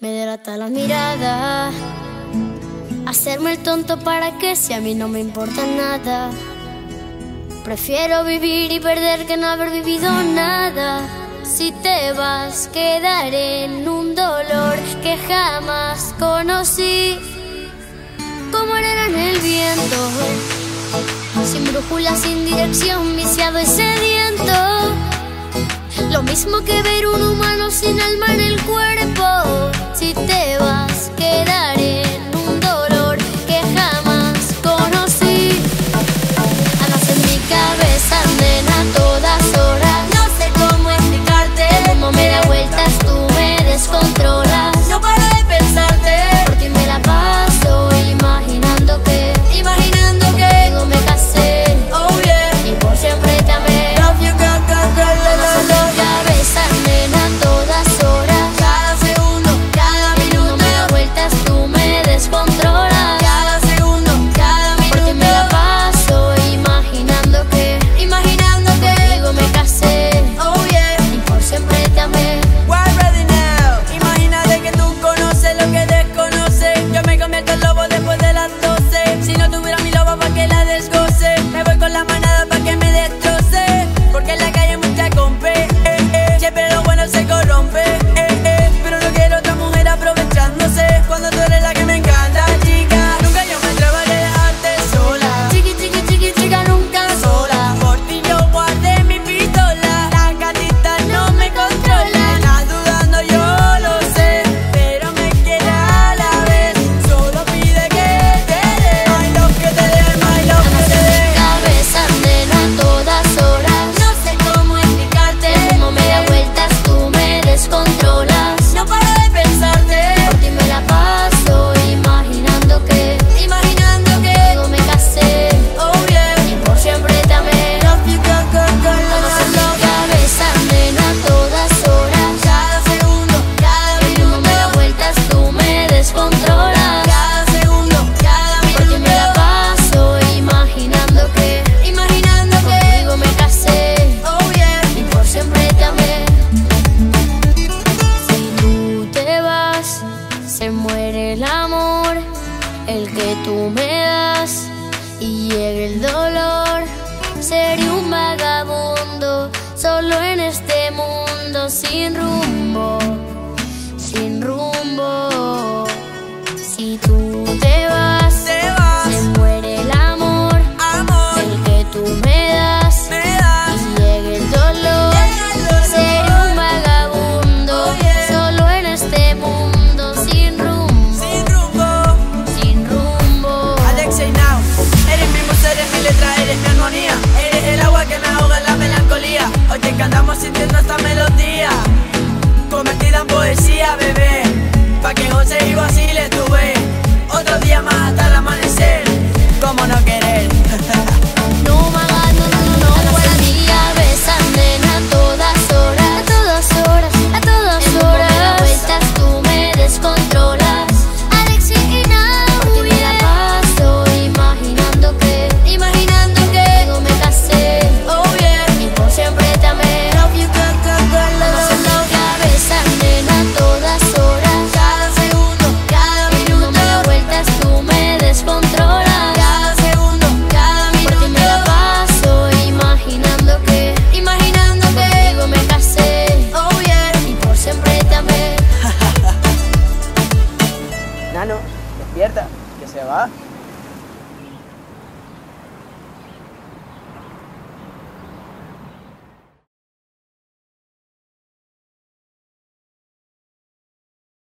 Me delata la mirada. Hacerme el tonto para que si a mí no me importa nada. Prefiero vivir y perder que no haber vivido nada. Si te vas, quedaré en un dolor que jamás conocí. Como era en el viento, sin brújula, sin dirección, viciado y sediento. Lo mismo que ver un humano sin alma en el cuerpo. Si te se corrompe. el amor, el que tú me das, y llega el dolor. Seré un vagabundo, solo en este mundo, sin rumbo, sin rumbo. Si tú te sit in 啊。